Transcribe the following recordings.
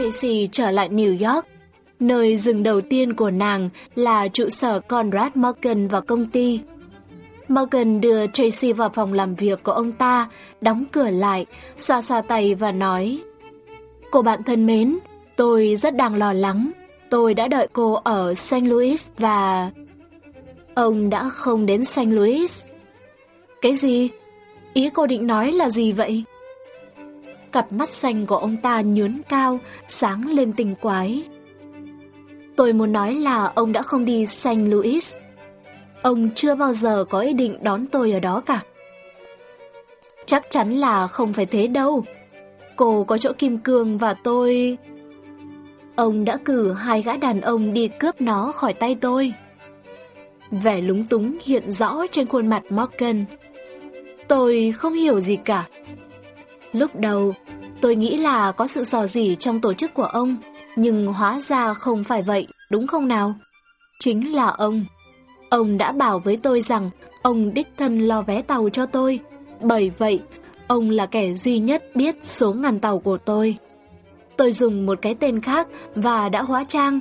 Tracy trở lại New York, nơi dừng đầu tiên của nàng là trụ sở Conrad Morgan và công ty. Morgan đưa Tracy vào phòng làm việc của ông ta, đóng cửa lại, xoa xoa tay và nói Cô bạn thân mến, tôi rất đang lo lắng. Tôi đã đợi cô ở St. Louis và... Ông đã không đến St. Louis. Cái gì? Ý cô định nói là gì vậy? Cặp mắt xanh của ông ta nhướn cao, sáng lên tình quái. Tôi muốn nói là ông đã không đi St. Louis. Ông chưa bao giờ có ý định đón tôi ở đó cả. Chắc chắn là không phải thế đâu. Cô có chỗ kim cương và tôi... Ông đã cử hai gã đàn ông đi cướp nó khỏi tay tôi. Vẻ lúng túng hiện rõ trên khuôn mặt Morgan. Tôi không hiểu gì cả. Lúc đầu, tôi nghĩ là có sự dò dỉ trong tổ chức của ông, nhưng hóa ra không phải vậy, đúng không nào? Chính là ông. Ông đã bảo với tôi rằng ông đích thân lo vé tàu cho tôi. Bởi vậy, ông là kẻ duy nhất biết số ngàn tàu của tôi. Tôi dùng một cái tên khác và đã hóa trang,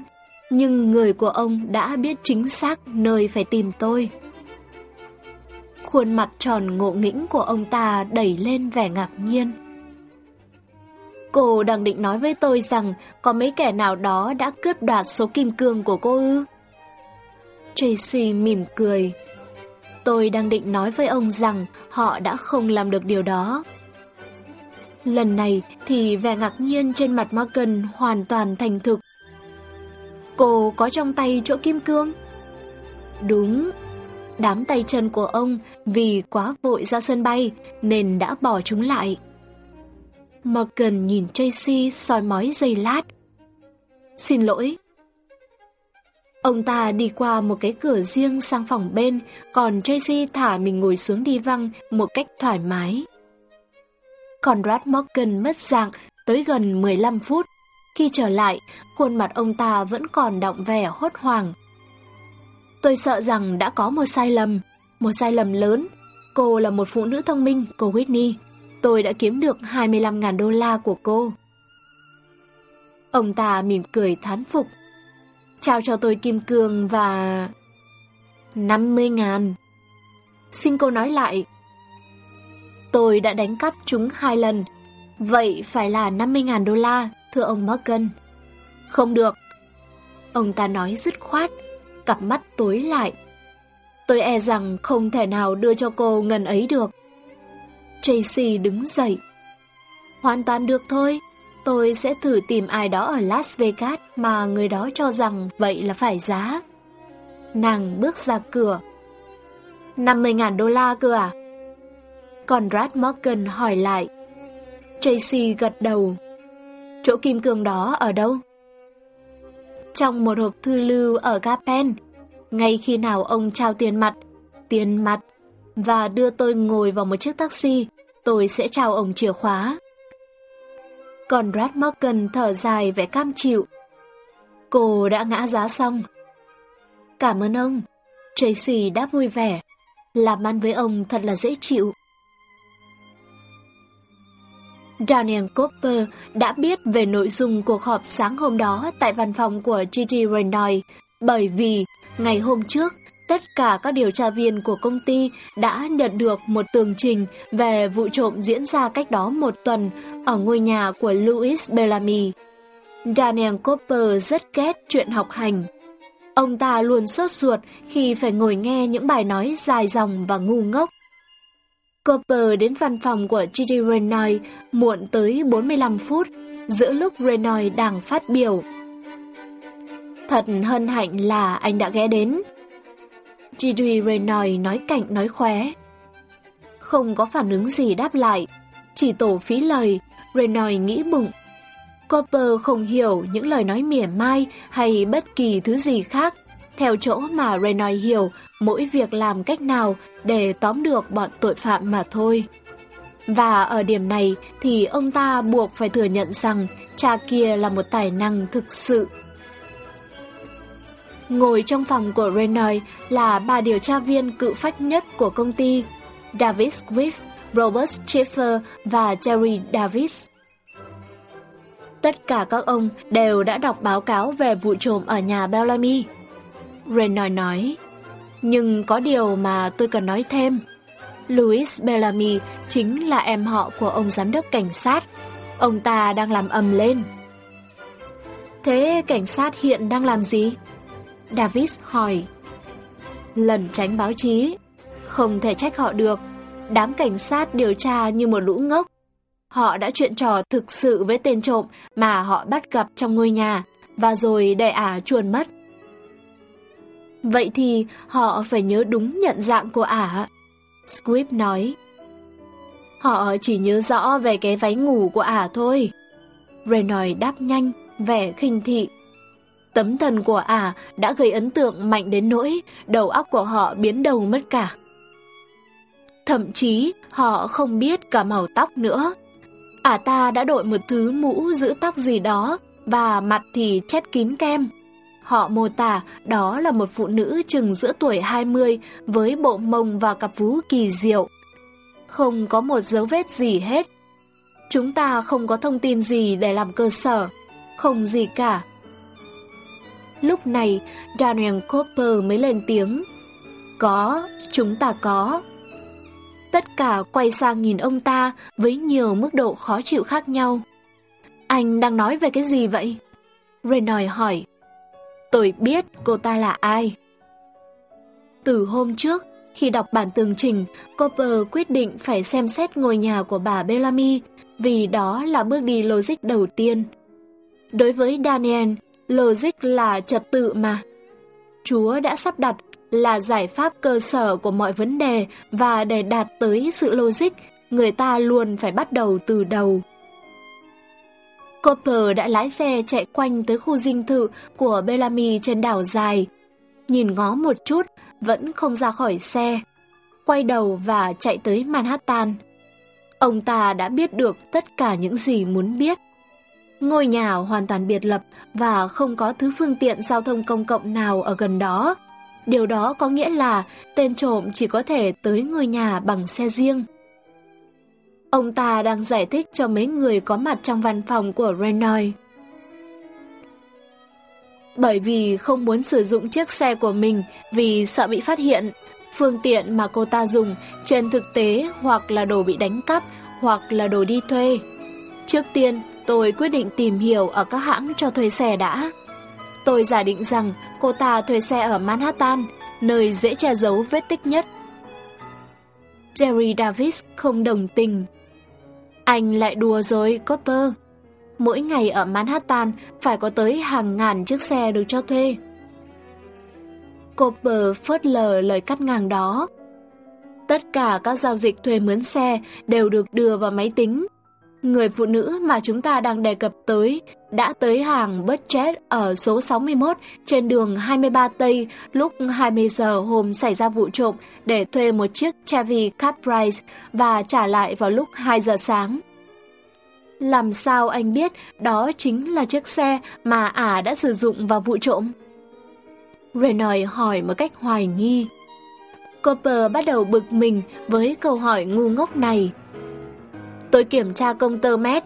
nhưng người của ông đã biết chính xác nơi phải tìm tôi. Khuôn mặt tròn ngộ nghĩnh của ông ta đẩy lên vẻ ngạc nhiên. Cô đang định nói với tôi rằng có mấy kẻ nào đó đã cướp đoạt số kim cương của cô ư? Tracy mỉm cười. Tôi đang định nói với ông rằng họ đã không làm được điều đó. Lần này thì vẻ ngạc nhiên trên mặt Morgan hoàn toàn thành thực. Cô có trong tay chỗ kim cương? Đúng. Đám tay chân của ông vì quá vội ra sân bay nên đã bỏ chúng lại. Morgan nhìn Tracy soi mói giây lát. Xin lỗi. Ông ta đi qua một cái cửa riêng sang phòng bên, còn Tracy thả mình ngồi xuống đi văng một cách thoải mái. Conrad Morgan mất dạng tới gần 15 phút. Khi trở lại, khuôn mặt ông ta vẫn còn đọng vẻ hốt hoảng. Tôi sợ rằng đã có một sai lầm, một sai lầm lớn. Cô là một phụ nữ thông minh, cô Whitney. Tôi đã kiếm được 25.000 đô la của cô. Ông ta mỉm cười thán phục. Trao cho tôi kim cương và... 50.000. Xin cô nói lại, Tôi đã đánh cắp chúng hai lần. Vậy phải là 50.000 đô la, thưa ông Morgan. Không được. Ông ta nói dứt khoát, cặp mắt tối lại. Tôi e rằng không thể nào đưa cho cô ngân ấy được. Tracy đứng dậy. Hoàn toàn được thôi. Tôi sẽ thử tìm ai đó ở Las Vegas mà người đó cho rằng vậy là phải giá. Nàng bước ra cửa. 50.000 đô la cơ à? Conrad Morgan hỏi lại. Tracy gật đầu. Chỗ kim cương đó ở đâu? Trong một hộp thư lưu ở Gapen, ngay khi nào ông trao tiền mặt, tiền mặt, và đưa tôi ngồi vào một chiếc taxi, tôi sẽ trao ông chìa khóa. Conrad Morgan thở dài vẻ cam chịu. Cô đã ngã giá xong. Cảm ơn ông. Tracy đã vui vẻ. Làm ăn với ông thật là dễ chịu. Daniel Cooper đã biết về nội dung cuộc họp sáng hôm đó tại văn phòng của Gigi Renoy bởi vì ngày hôm trước, tất cả các điều tra viên của công ty đã nhận được một tường trình về vụ trộm diễn ra cách đó một tuần ở ngôi nhà của Louis Bellamy. Daniel Cooper rất ghét chuyện học hành. Ông ta luôn sốt ruột khi phải ngồi nghe những bài nói dài dòng và ngu ngốc. Cooper đến văn phòng của Gigi Renoy muộn tới 45 phút, giữa lúc Renoy đang phát biểu. Thật hân hạnh là anh đã ghé đến. Gigi Renoy nói cạnh nói khóe. Không có phản ứng gì đáp lại, chỉ tổ phí lời, Renoy nghĩ bụng. Copper không hiểu những lời nói mỉa mai hay bất kỳ thứ gì khác, theo chỗ mà Renoy hiểu mỗi việc làm cách nào để tóm được bọn tội phạm mà thôi. Và ở điểm này thì ông ta buộc phải thừa nhận rằng cha kia là một tài năng thực sự. Ngồi trong phòng của Renoy là ba điều tra viên cự phách nhất của công ty, David Swift, Robert Schaefer và Jerry Davis. Tất cả các ông đều đã đọc báo cáo về vụ trộm ở nhà Bellamy. Renoir nói, nhưng có điều mà tôi cần nói thêm. Louis Bellamy chính là em họ của ông giám đốc cảnh sát. Ông ta đang làm ầm lên. Thế cảnh sát hiện đang làm gì? Davis hỏi. Lần tránh báo chí. Không thể trách họ được. Đám cảnh sát điều tra như một lũ ngốc. Họ đã chuyện trò thực sự với tên trộm mà họ bắt gặp trong ngôi nhà và rồi để ả chuồn mất. Vậy thì họ phải nhớ đúng nhận dạng của ả. Squib nói. Họ chỉ nhớ rõ về cái váy ngủ của ả thôi. Renoy đáp nhanh, vẻ khinh thị. Tấm thần của ả đã gây ấn tượng mạnh đến nỗi đầu óc của họ biến đầu mất cả. Thậm chí họ không biết cả màu tóc nữa. Ả ta đã đội một thứ mũ giữ tóc gì đó và mặt thì chét kín kem. Họ mô tả đó là một phụ nữ chừng giữa tuổi 20 với bộ mông và cặp vú kỳ diệu. Không có một dấu vết gì hết. Chúng ta không có thông tin gì để làm cơ sở, không gì cả. Lúc này, Daniel Cooper mới lên tiếng. Có, chúng ta có. Tất cả quay sang nhìn ông ta với nhiều mức độ khó chịu khác nhau. Anh đang nói về cái gì vậy? Renoy hỏi. Tôi biết cô ta là ai. Từ hôm trước, khi đọc bản tường trình, Cooper quyết định phải xem xét ngôi nhà của bà Bellamy vì đó là bước đi logic đầu tiên. Đối với Daniel, logic là trật tự mà. Chúa đã sắp đặt là giải pháp cơ sở của mọi vấn đề và để đạt tới sự logic, người ta luôn phải bắt đầu từ đầu. Copper đã lái xe chạy quanh tới khu dinh thự của Bellamy trên đảo dài. Nhìn ngó một chút, vẫn không ra khỏi xe. Quay đầu và chạy tới Manhattan. Ông ta đã biết được tất cả những gì muốn biết. Ngôi nhà hoàn toàn biệt lập và không có thứ phương tiện giao thông công cộng nào ở gần đó. Điều đó có nghĩa là tên trộm chỉ có thể tới ngôi nhà bằng xe riêng. Ông ta đang giải thích cho mấy người có mặt trong văn phòng của Renoy. Bởi vì không muốn sử dụng chiếc xe của mình vì sợ bị phát hiện, phương tiện mà cô ta dùng trên thực tế hoặc là đồ bị đánh cắp hoặc là đồ đi thuê. Trước tiên, tôi quyết định tìm hiểu ở các hãng cho thuê xe đã. Tôi giả định rằng cô ta thuê xe ở Manhattan, nơi dễ che giấu vết tích nhất. Jerry Davis không đồng tình anh lại đùa rồi, Copper. Mỗi ngày ở Manhattan phải có tới hàng ngàn chiếc xe được cho thuê. Copper phớt lờ lời cắt ngang đó. Tất cả các giao dịch thuê mướn xe đều được đưa vào máy tính. Người phụ nữ mà chúng ta đang đề cập tới đã tới hàng budget ở số 61 trên đường 23 Tây lúc 20 giờ hôm xảy ra vụ trộm để thuê một chiếc Chevy Caprice và trả lại vào lúc 2 giờ sáng. Làm sao anh biết đó chính là chiếc xe mà ả đã sử dụng vào vụ trộm? Renoy hỏi một cách hoài nghi. Copper bắt đầu bực mình với câu hỏi ngu ngốc này. Tôi kiểm tra công tơ mét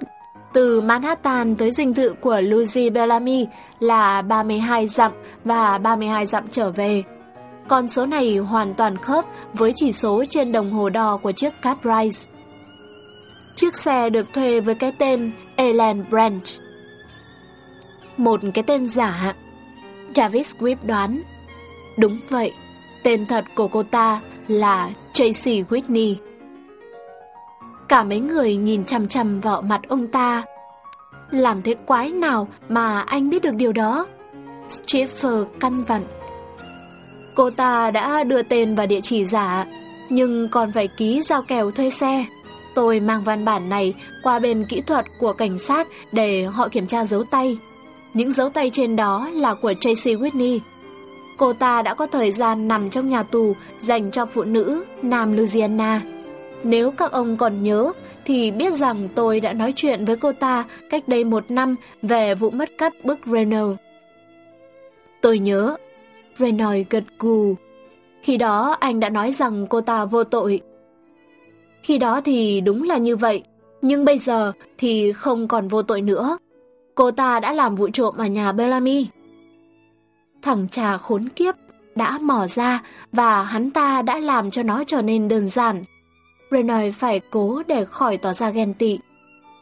từ Manhattan tới dinh thự của Lucy Bellamy là 32 dặm và 32 dặm trở về. Con số này hoàn toàn khớp với chỉ số trên đồng hồ đo của chiếc Caprice. Chiếc xe được thuê với cái tên Ellen Branch. Một cái tên giả. Travis Squibb đoán. Đúng vậy, tên thật của cô ta là Tracy Whitney. Cả mấy người nhìn chằm chằm vào mặt ông ta. Làm thế quái nào mà anh biết được điều đó? Schiffer căn vặn. Cô ta đã đưa tên và địa chỉ giả, nhưng còn phải ký giao kèo thuê xe. Tôi mang văn bản này qua bên kỹ thuật của cảnh sát để họ kiểm tra dấu tay. Những dấu tay trên đó là của Tracy Whitney. Cô ta đã có thời gian nằm trong nhà tù dành cho phụ nữ Nam Louisiana. Nếu các ông còn nhớ, thì biết rằng tôi đã nói chuyện với cô ta cách đây một năm về vụ mất cắp bức Renault. Tôi nhớ. Renault gật gù. Khi đó anh đã nói rằng cô ta vô tội. Khi đó thì đúng là như vậy, nhưng bây giờ thì không còn vô tội nữa. Cô ta đã làm vụ trộm ở nhà Bellamy. Thằng trà khốn kiếp đã mò ra và hắn ta đã làm cho nó trở nên đơn giản. Reynolds phải cố để khỏi tỏ ra ghen tị.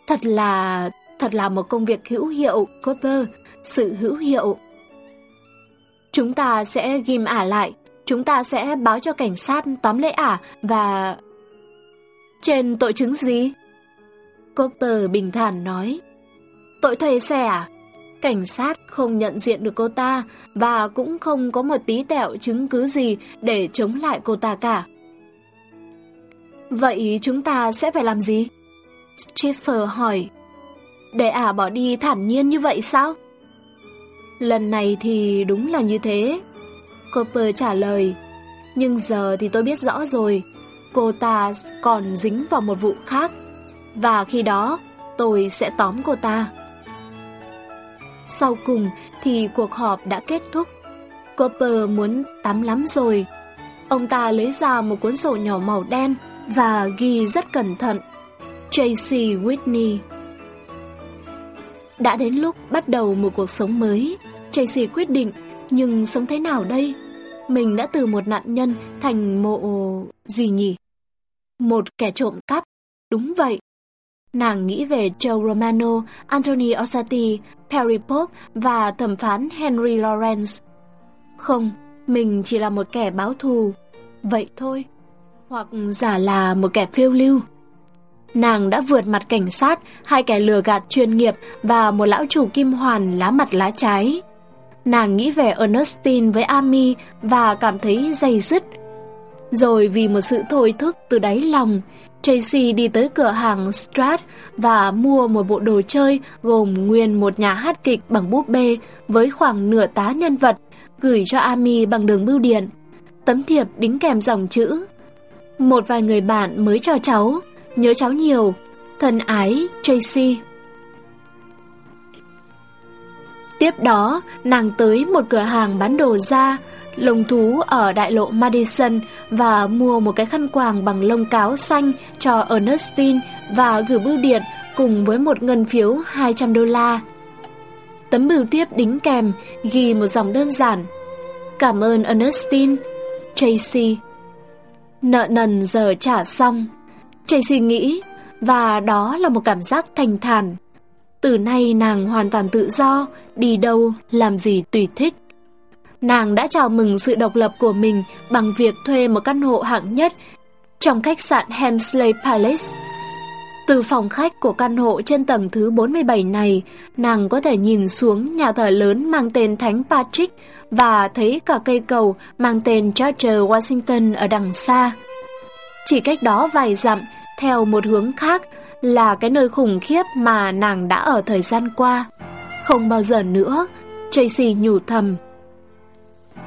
Thật là... thật là một công việc hữu hiệu, Cooper, sự hữu hiệu. Chúng ta sẽ ghim ả lại, chúng ta sẽ báo cho cảnh sát tóm lấy ả và... Trên tội chứng gì? Cooper bình thản nói. Tội thuê xe à? Cảnh sát không nhận diện được cô ta và cũng không có một tí tẹo chứng cứ gì để chống lại cô ta cả. Vậy chúng ta sẽ phải làm gì? Schiffer hỏi. Để ả bỏ đi thản nhiên như vậy sao? Lần này thì đúng là như thế. Cooper trả lời. Nhưng giờ thì tôi biết rõ rồi. Cô ta còn dính vào một vụ khác. Và khi đó, tôi sẽ tóm cô ta. Sau cùng thì cuộc họp đã kết thúc. Cooper muốn tắm lắm rồi. Ông ta lấy ra một cuốn sổ nhỏ màu đen và ghi rất cẩn thận. Tracy Whitney Đã đến lúc bắt đầu một cuộc sống mới, Tracy quyết định, nhưng sống thế nào đây? Mình đã từ một nạn nhân thành mộ... gì nhỉ? Một kẻ trộm cắp, đúng vậy. Nàng nghĩ về Joe Romano, Anthony Osati, Perry Pope và thẩm phán Henry Lawrence. Không, mình chỉ là một kẻ báo thù. Vậy thôi hoặc giả là một kẻ phiêu lưu. Nàng đã vượt mặt cảnh sát, hai kẻ lừa gạt chuyên nghiệp và một lão chủ kim hoàn lá mặt lá trái. Nàng nghĩ về Ernestine với Amy và cảm thấy dày dứt. Rồi vì một sự thôi thức từ đáy lòng, Tracy đi tới cửa hàng Strat và mua một bộ đồ chơi gồm nguyên một nhà hát kịch bằng búp bê với khoảng nửa tá nhân vật, gửi cho Amy bằng đường bưu điện. Tấm thiệp đính kèm dòng chữ một vài người bạn mới cho cháu, nhớ cháu nhiều, thân ái Tracy. Tiếp đó, nàng tới một cửa hàng bán đồ da, lồng thú ở đại lộ Madison và mua một cái khăn quàng bằng lông cáo xanh cho Ernestine và gửi bưu điện cùng với một ngân phiếu 200 đô la. Tấm bưu tiếp đính kèm ghi một dòng đơn giản. Cảm ơn Ernestine, Tracy. Nợ nần giờ trả xong. Tracy nghĩ, và đó là một cảm giác thành thản. Từ nay nàng hoàn toàn tự do, đi đâu, làm gì tùy thích. Nàng đã chào mừng sự độc lập của mình bằng việc thuê một căn hộ hạng nhất trong khách sạn Hemsley Palace. Từ phòng khách của căn hộ trên tầng thứ 47 này, nàng có thể nhìn xuống nhà thờ lớn mang tên Thánh Patrick và thấy cả cây cầu mang tên George Washington ở đằng xa. Chỉ cách đó vài dặm, theo một hướng khác là cái nơi khủng khiếp mà nàng đã ở thời gian qua. Không bao giờ nữa, Tracy nhủ thầm.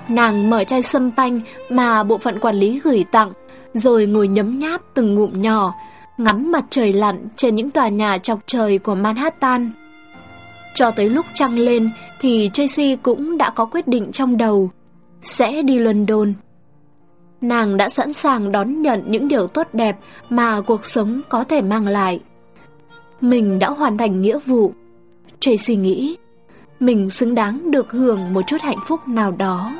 Nàng mở chai sâm panh mà bộ phận quản lý gửi tặng, rồi ngồi nhấm nháp từng ngụm nhỏ, ngắm mặt trời lặn trên những tòa nhà chọc trời của Manhattan. Cho tới lúc trăng lên thì Tracy cũng đã có quyết định trong đầu. Sẽ đi London. Nàng đã sẵn sàng đón nhận những điều tốt đẹp mà cuộc sống có thể mang lại. Mình đã hoàn thành nghĩa vụ. Tracy nghĩ, mình xứng đáng được hưởng một chút hạnh phúc nào đó.